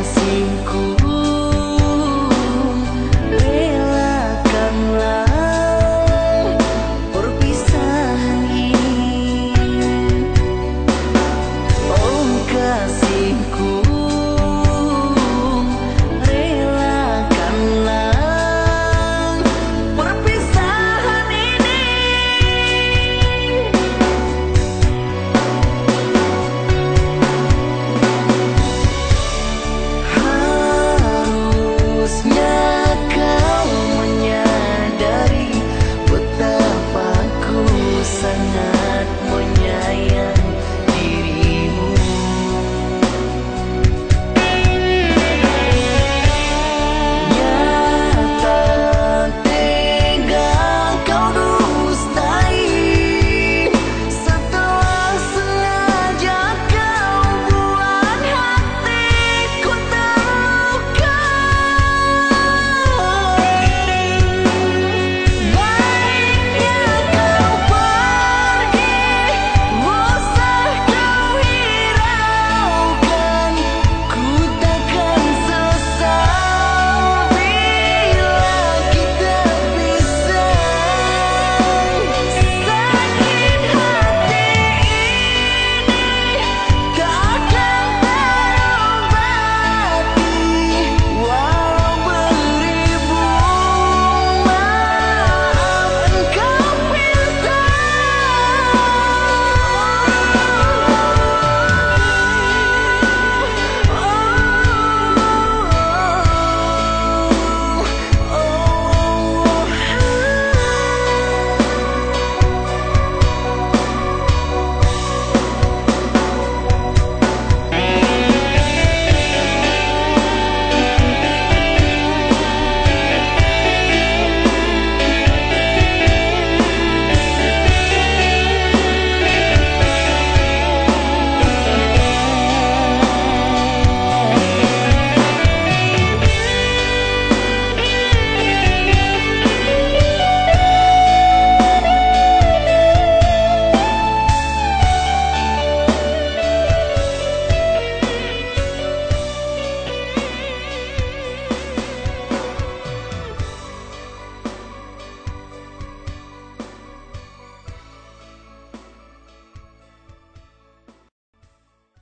asingku